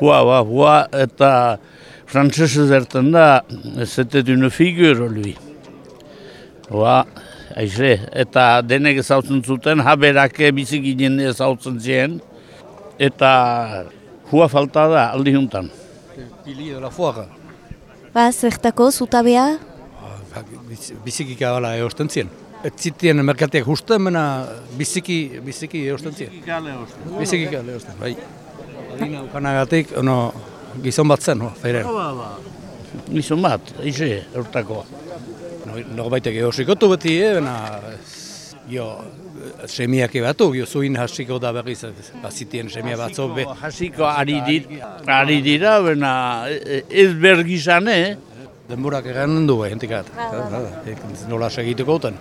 Hua, hua, hua, eta frantzese zerten da, c'était une figure, lui. Hua, aize, eta denek ezautzen zuten, haberake bizikinen ezautzen ziren, eta hua falta da aldi juntan. Pili de la foara. Ba, zertako, zutabea? Bizikika bala eosten zien. Ez zitien merkateak justen, mena biziki, biziki eosten zien. Bizikika eosten, bai. Adina ukanagatik, ono, gizon bat zen, no, feiren. Gizon bat, aize, eurtakoa. No, Norbaitek eosikotu beti, eh, bena, jo, semiak ebatu, jo zuin hasiko da berriz, bazitien semia batzo, be, Hasiko ari, dit, ari dira, bena e- e- ez bergizan, eh? denborak egan du, eh, entikat. Nola segituko uten.